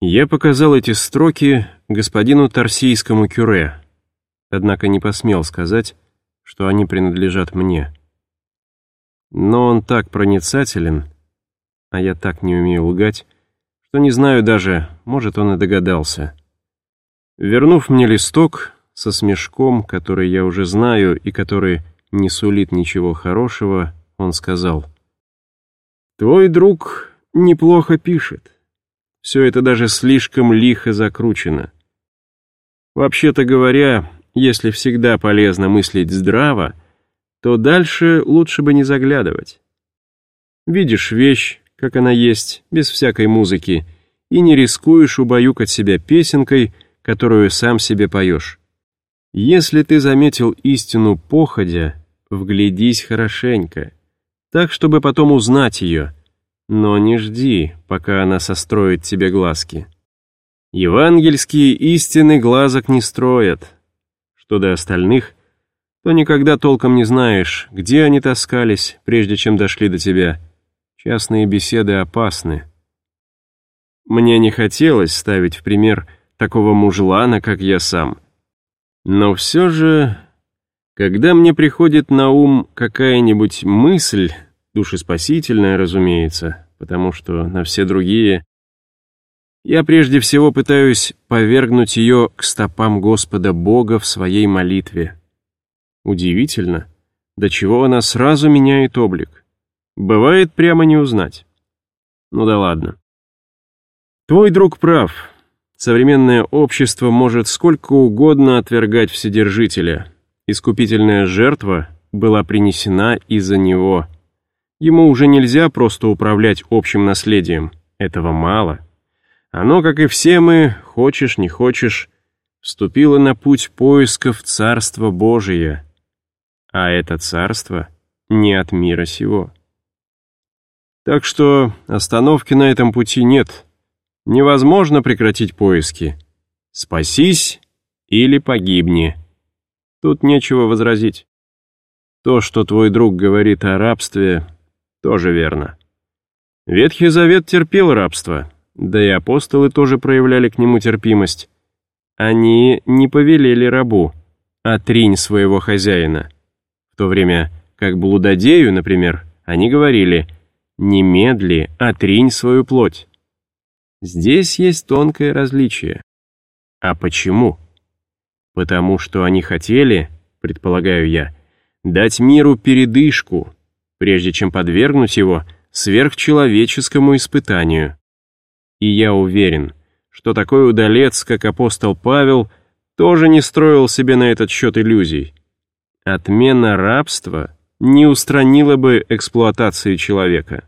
Я показал эти строки господину Тарсийскому кюре, однако не посмел сказать, что они принадлежат мне. Но он так проницателен, а я так не умею лгать, что не знаю даже, может, он и догадался. Вернув мне листок со смешком, который я уже знаю и который не сулит ничего хорошего, он сказал, «Твой друг неплохо пишет. Все это даже слишком лихо закручено. Вообще-то говоря, если всегда полезно мыслить здраво, то дальше лучше бы не заглядывать. Видишь вещь, как она есть, без всякой музыки, и не рискуешь убаюкать себя песенкой, которую сам себе поешь. Если ты заметил истину походя, вглядись хорошенько, так, чтобы потом узнать ее, но не жди, пока она состроит тебе глазки. Евангельские истины глазок не строят. Что до остальных, то никогда толком не знаешь, где они таскались, прежде чем дошли до тебя. Частные беседы опасны. Мне не хотелось ставить в пример такого мужлана, как я сам. Но все же, когда мне приходит на ум какая-нибудь мысль, душеспасительная, разумеется, потому что на все другие... Я прежде всего пытаюсь повергнуть ее к стопам Господа Бога в своей молитве. Удивительно, до чего она сразу меняет облик. Бывает прямо не узнать. Ну да ладно. Твой друг прав. Современное общество может сколько угодно отвергать Вседержителя. Искупительная жертва была принесена из-за него. Ему уже нельзя просто управлять общим наследием. Этого мало. Оно, как и все мы, хочешь, не хочешь, вступило на путь поисков Царства Божия. А это царство не от мира сего. Так что остановки на этом пути нет. Невозможно прекратить поиски. Спасись или погибни. Тут нечего возразить. То, что твой друг говорит о рабстве, тоже верно. Ветхий Завет терпел рабство, да и апостолы тоже проявляли к нему терпимость. Они не повелели рабу, отринь своего хозяина. В то время как блудодею, например, они говорили «немедли, отринь свою плоть». Здесь есть тонкое различие. А почему? Потому что они хотели, предполагаю я, дать миру передышку, прежде чем подвергнуть его сверхчеловеческому испытанию. И я уверен, что такой удалец, как апостол Павел, тоже не строил себе на этот счет иллюзий. Отмена рабства не устранила бы эксплуатацию человека.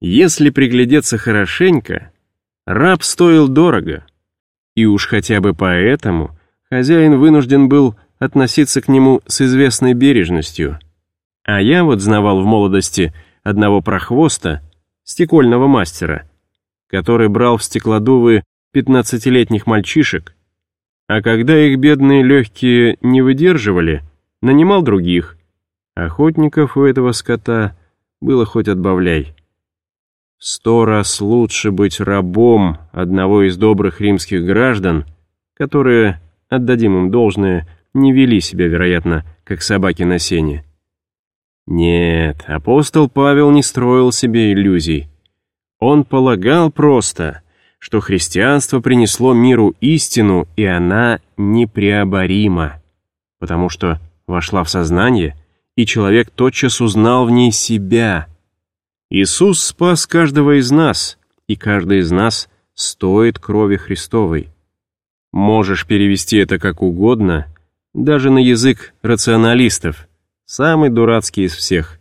Если приглядеться хорошенько, Раб стоил дорого, и уж хотя бы поэтому хозяин вынужден был относиться к нему с известной бережностью. А я вот знавал в молодости одного прохвоста, стекольного мастера, который брал в стеклодувы пятнадцатилетних мальчишек, а когда их бедные легкие не выдерживали, нанимал других. Охотников у этого скота было хоть отбавляй. Сто раз лучше быть рабом одного из добрых римских граждан, которые, отдадим им должное, не вели себя, вероятно, как собаки на сене. Нет, апостол Павел не строил себе иллюзий. Он полагал просто, что христианство принесло миру истину, и она непреоборима, потому что вошла в сознание, и человек тотчас узнал в ней себя — Иисус спас каждого из нас, и каждый из нас стоит крови Христовой. Можешь перевести это как угодно, даже на язык рационалистов, самый дурацкий из всех.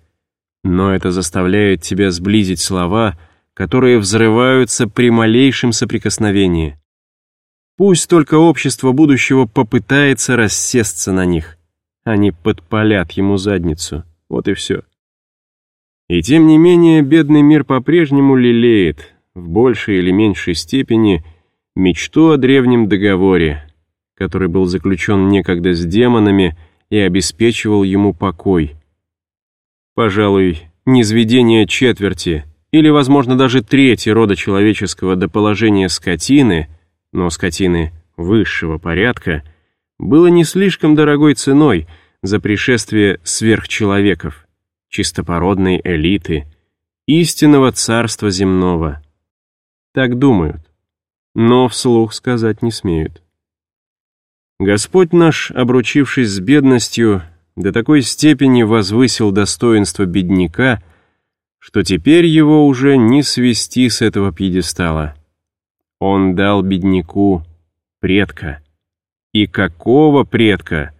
Но это заставляет тебя сблизить слова, которые взрываются при малейшем соприкосновении. Пусть только общество будущего попытается рассесться на них. Они подпалят ему задницу. Вот и все. И тем не менее бедный мир по-прежнему лелеет, в большей или меньшей степени, мечту о древнем договоре, который был заключен некогда с демонами и обеспечивал ему покой. Пожалуй, низведение четверти или, возможно, даже третий рода человеческого до положения скотины, но скотины высшего порядка, было не слишком дорогой ценой за пришествие сверхчеловеков, чистопородной элиты, истинного царства земного. Так думают, но вслух сказать не смеют. Господь наш, обручившись с бедностью, до такой степени возвысил достоинство бедняка, что теперь его уже не свести с этого пьедестала. Он дал бедняку предка. И какого предка?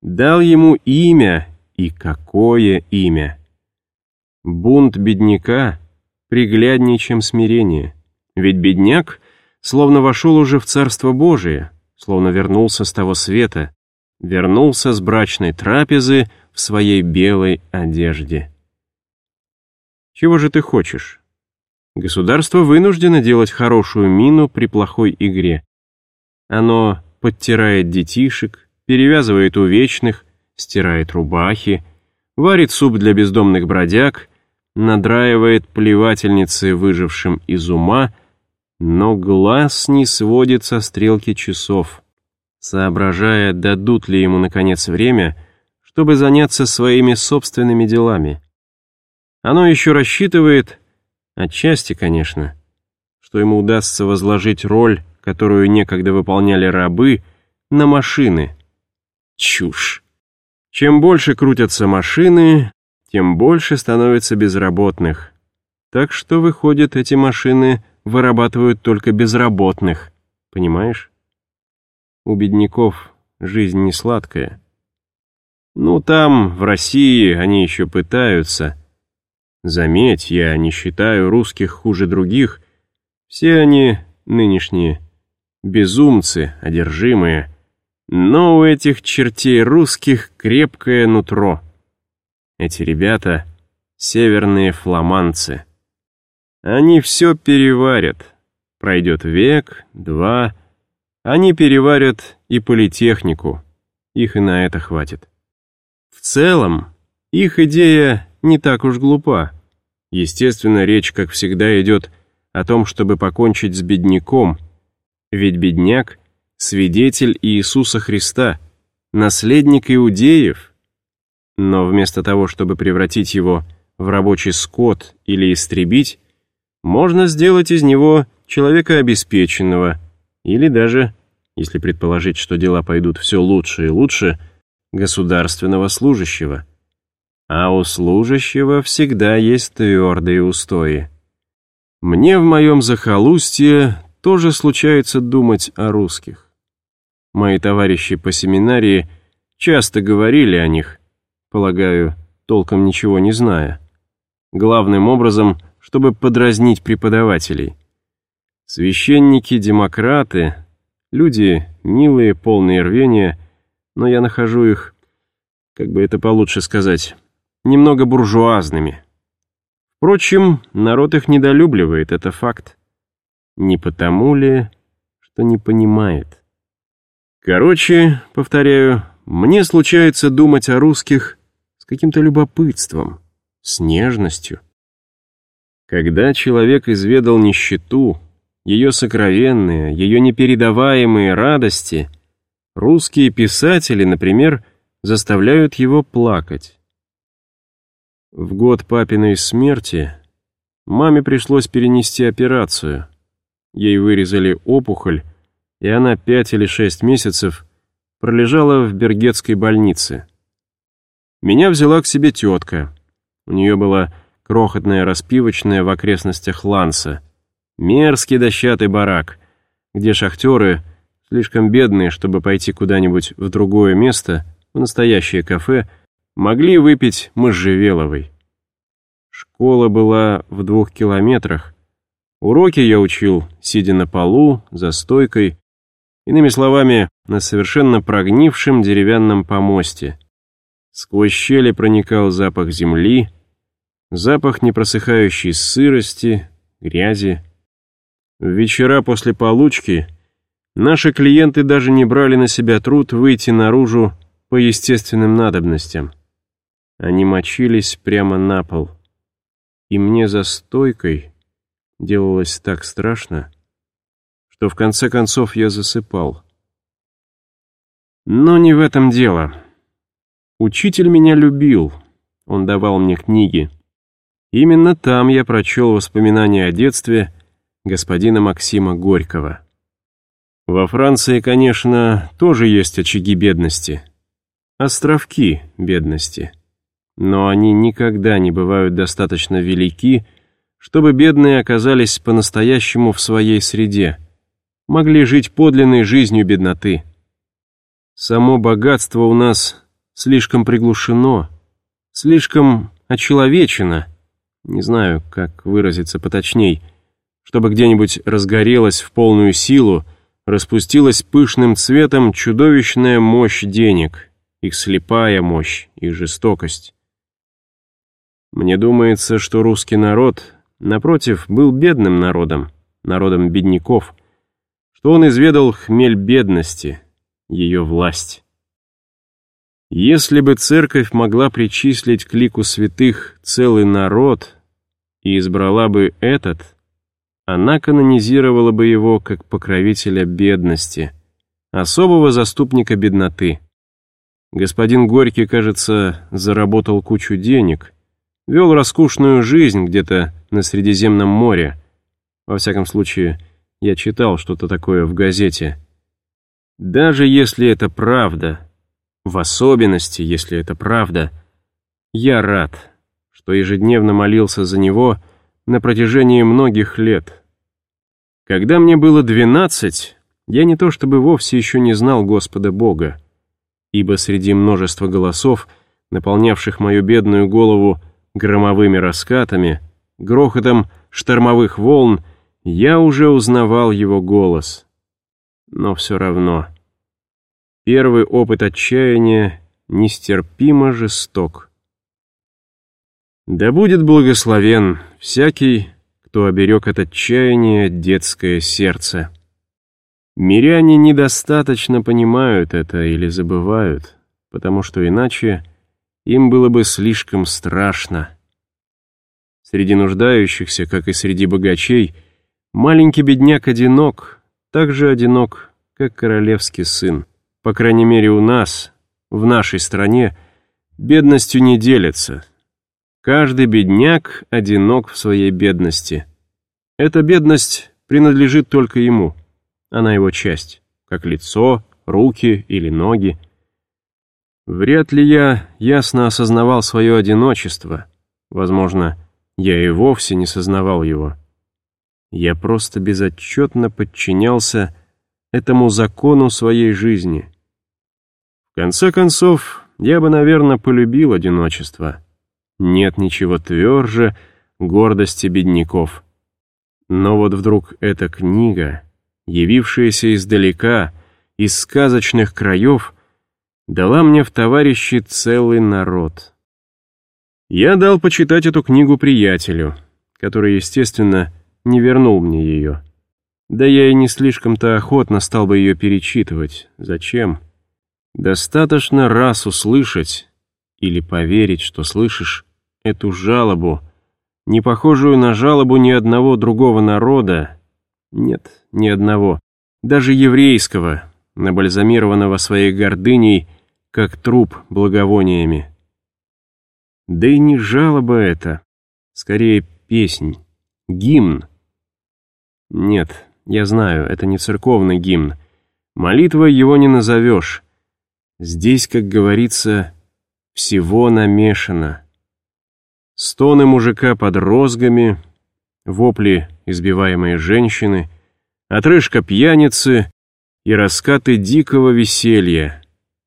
Дал ему имя, и какое имя? Бунт бедняка пригляднее, чем смирение. Ведь бедняк словно вошел уже в Царство Божие, словно вернулся с того света, вернулся с брачной трапезы в своей белой одежде. Чего же ты хочешь? Государство вынуждено делать хорошую мину при плохой игре. Оно подтирает детишек, перевязывает увечных, стирает рубахи, варит суп для бездомных бродяг, надраивает плевательницы выжившим из ума, но глаз не сводит со стрелки часов, соображая, дадут ли ему, наконец, время, чтобы заняться своими собственными делами. Оно еще рассчитывает, отчасти, конечно, что ему удастся возложить роль, которую некогда выполняли рабы, на машины. Чушь. Чем больше крутятся машины, тем больше становится безработных. Так что, выходит, эти машины вырабатывают только безработных. Понимаешь? У бедняков жизнь не сладкая. Ну, там, в России, они еще пытаются — Заметь, я не считаю русских хуже других. Все они нынешние безумцы, одержимые. Но у этих чертей русских крепкое нутро. Эти ребята — северные фламандцы. Они все переварят. Пройдет век, два. Они переварят и политехнику. Их и на это хватит. В целом, их идея не так уж глупа. Естественно, речь, как всегда, идет о том, чтобы покончить с бедняком, ведь бедняк — свидетель Иисуса Христа, наследник иудеев. Но вместо того, чтобы превратить его в рабочий скот или истребить, можно сделать из него человека обеспеченного или даже, если предположить, что дела пойдут все лучше и лучше, государственного служащего — а у служащего всегда есть твердые устои. Мне в моем захолустье тоже случается думать о русских. Мои товарищи по семинарии часто говорили о них, полагаю, толком ничего не зная. Главным образом, чтобы подразнить преподавателей. Священники-демократы, люди милые, полные рвения, но я нахожу их, как бы это получше сказать, немного буржуазными. Впрочем, народ их недолюбливает, это факт. Не потому ли, что не понимает. Короче, повторяю, мне случается думать о русских с каким-то любопытством, с нежностью. Когда человек изведал нищету, ее сокровенные, ее непередаваемые радости, русские писатели, например, заставляют его плакать. В год папиной смерти маме пришлось перенести операцию. Ей вырезали опухоль, и она пять или шесть месяцев пролежала в Бергетской больнице. Меня взяла к себе тетка. У нее была крохотная распивочная в окрестностях Ланса. Мерзкий дощатый барак, где шахтеры, слишком бедные, чтобы пойти куда-нибудь в другое место, в настоящее кафе, могли выпить можжевеловой. Школа была в двух километрах. Уроки я учил, сидя на полу, за стойкой, иными словами, на совершенно прогнившем деревянном помосте. Сквозь щели проникал запах земли, запах непросыхающей сырости, грязи. В вечера после получки наши клиенты даже не брали на себя труд выйти наружу по естественным надобностям. Они мочились прямо на пол. И мне за стойкой делалось так страшно, что в конце концов я засыпал. Но не в этом дело. Учитель меня любил, он давал мне книги. Именно там я прочел воспоминания о детстве господина Максима Горького. Во Франции, конечно, тоже есть очаги бедности. Островки бедности. Но они никогда не бывают достаточно велики, чтобы бедные оказались по-настоящему в своей среде, могли жить подлинной жизнью бедноты. Само богатство у нас слишком приглушено, слишком очеловечено, не знаю, как выразиться поточней, чтобы где-нибудь разгорелось в полную силу, распустилась пышным цветом чудовищная мощь денег, их слепая мощь, их жестокость. Мне думается, что русский народ, напротив, был бедным народом, народом бедняков, что он изведал хмель бедности, ее власть. Если бы церковь могла причислить к лику святых целый народ и избрала бы этот, она канонизировала бы его как покровителя бедности, особого заступника бедноты. Господин Горький, кажется, заработал кучу денег, вел роскошную жизнь где-то на Средиземном море. Во всяком случае, я читал что-то такое в газете. Даже если это правда, в особенности, если это правда, я рад, что ежедневно молился за него на протяжении многих лет. Когда мне было двенадцать, я не то чтобы вовсе еще не знал Господа Бога, ибо среди множества голосов, наполнявших мою бедную голову громовыми раскатами, грохотом штормовых волн, я уже узнавал его голос. Но все равно... Первый опыт отчаяния нестерпимо жесток. Да будет благословен всякий, кто оберег от отчаяния детское сердце. Миряне недостаточно понимают это или забывают, потому что иначе им было бы слишком страшно. Среди нуждающихся, как и среди богачей, маленький бедняк одинок, так же одинок, как королевский сын. По крайней мере, у нас, в нашей стране, бедностью не делятся. Каждый бедняк одинок в своей бедности. Эта бедность принадлежит только ему. Она его часть, как лицо, руки или ноги. Вряд ли я ясно осознавал свое одиночество. Возможно, я и вовсе не сознавал его. Я просто безотчетно подчинялся этому закону своей жизни. Конце концов, я бы, наверное, полюбил одиночество. Нет ничего тверже гордости бедняков. Но вот вдруг эта книга, явившаяся издалека, из сказочных краев, дала мне в товарищи целый народ. Я дал почитать эту книгу приятелю, который, естественно, не вернул мне ее. Да я и не слишком-то охотно стал бы ее перечитывать. Зачем? Достаточно раз услышать или поверить, что слышишь эту жалобу, не похожую на жалобу ни одного другого народа, нет, ни одного, даже еврейского, набальзамированного своей гордыней, как труп благовониями. Да и не жалоба это, скорее песнь, гимн. Нет, я знаю, это не церковный гимн. Молитвой его не назовешь. Здесь, как говорится, всего намешано. Стоны мужика под розгами, вопли избиваемой женщины, отрыжка пьяницы и раскаты дикого веселья,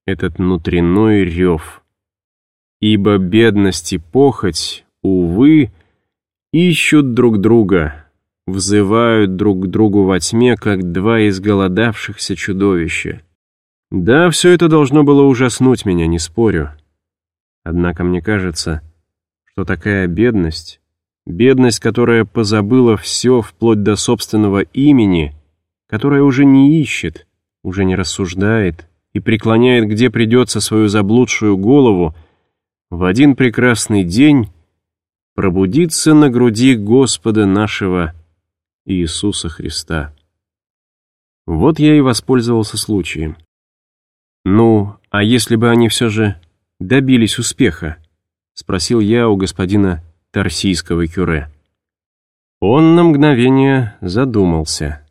этот внутренной рев. Ибо бедность и похоть, увы, ищут друг друга, взывают друг к другу во тьме, как два изголодавшихся чудовища. Да, все это должно было ужаснуть меня, не спорю. Однако мне кажется, что такая бедность, бедность, которая позабыла все вплоть до собственного имени, которая уже не ищет, уже не рассуждает и преклоняет, где придется свою заблудшую голову, в один прекрасный день пробудиться на груди Господа нашего Иисуса Христа. Вот я и воспользовался случаем. «Ну, а если бы они все же добились успеха?» — спросил я у господина Тарсийского кюре. Он на мгновение задумался.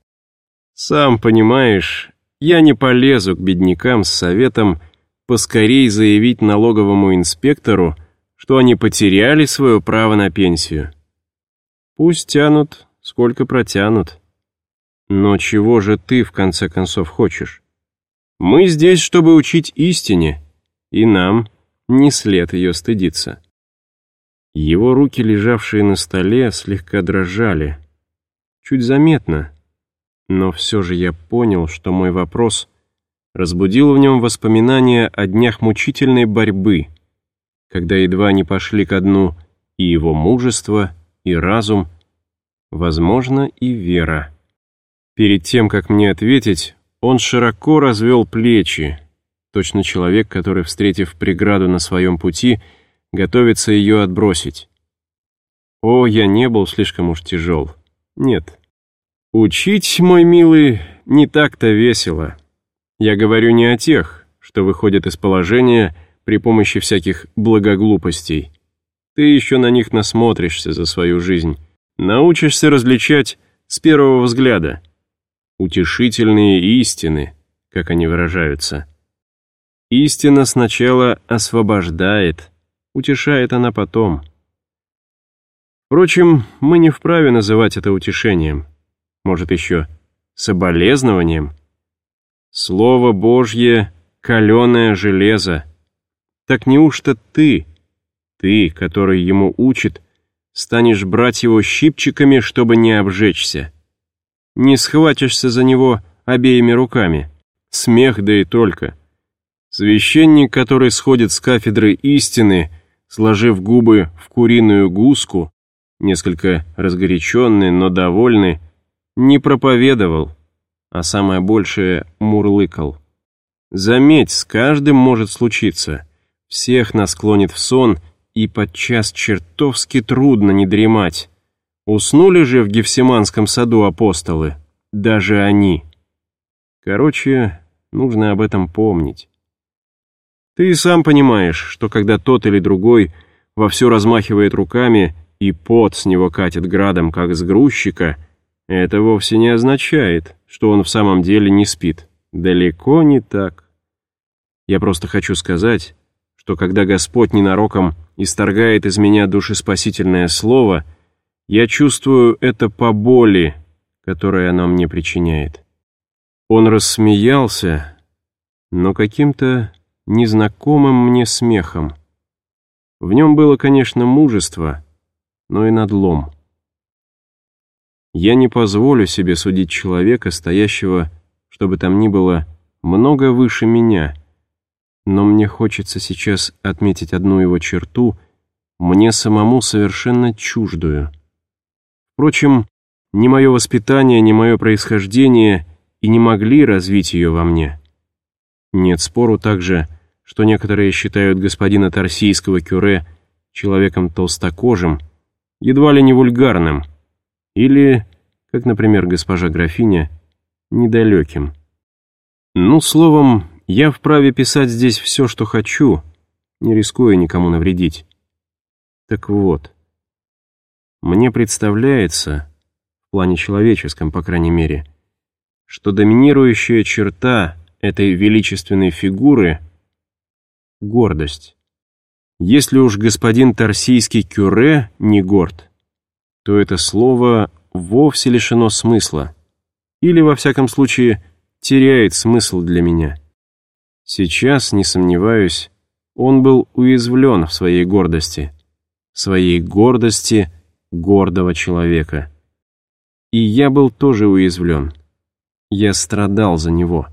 «Сам понимаешь, я не полезу к беднякам с советом поскорей заявить налоговому инспектору, что они потеряли свое право на пенсию. Пусть тянут, сколько протянут. Но чего же ты, в конце концов, хочешь? Мы здесь, чтобы учить истине, и нам не след ее стыдиться. Его руки, лежавшие на столе, слегка дрожали. Чуть заметно. Но все же я понял, что мой вопрос разбудил в нем воспоминания о днях мучительной борьбы, когда едва не пошли ко дну и его мужество, и разум, возможно, и вера. Перед тем, как мне ответить, он широко развел плечи, точно человек, который, встретив преграду на своем пути, готовится ее отбросить. О, я не был слишком уж тяжел. Нет. Учить, мой милый, не так-то весело. Я говорю не о тех, что выходят из положения при помощи всяких благоглупостей. Ты еще на них насмотришься за свою жизнь. Научишься различать с первого взгляда. Утешительные истины, как они выражаются. Истина сначала освобождает, утешает она потом. Впрочем, мы не вправе называть это утешением. Может, еще соболезнованием? Слово Божье — каленое железо. Так неужто ты, ты, который ему учит, станешь брать его щипчиками, чтобы не обжечься? Не схватишься за него обеими руками. Смех да и только. Священник, который сходит с кафедры истины — сложив губы в куриную гуску, несколько разгоряченный, но довольный, не проповедовал, а самое большее мурлыкал. Заметь, с каждым может случиться. Всех нас клонит в сон, и подчас чертовски трудно не дремать. Уснули же в Гефсиманском саду апостолы, даже они. Короче, нужно об этом помнить. Ты и сам понимаешь, что когда тот или другой вовсю размахивает руками и пот с него катит градом, как с грузчика, это вовсе не означает, что он в самом деле не спит. Далеко не так. Я просто хочу сказать, что когда Господь ненароком исторгает из меня душеспасительное слово, я чувствую это по боли, которое оно мне причиняет. Он рассмеялся, но каким-то незнакомым мне смехом. В нем было, конечно, мужество, но и надлом. Я не позволю себе судить человека, стоящего, чтобы там ни было, много выше меня, но мне хочется сейчас отметить одну его черту, мне самому совершенно чуждую. Впрочем, ни мое воспитание, ни мое происхождение и не могли развить ее во мне. Нет спору также, что некоторые считают господина Тарсийского кюре человеком толстокожим, едва ли не вульгарным, или, как, например, госпожа графиня, недалеким. Ну, словом, я вправе писать здесь все, что хочу, не рискуя никому навредить. Так вот, мне представляется, в плане человеческом, по крайней мере, что доминирующая черта этой величественной фигуры — гордость. Если уж господин Тарсийский кюре не горд, то это слово вовсе лишено смысла. Или, во всяком случае, теряет смысл для меня. Сейчас, не сомневаюсь, он был уязвлен в своей гордости. Своей гордости гордого человека. И я был тоже уязвлен. Я страдал за него.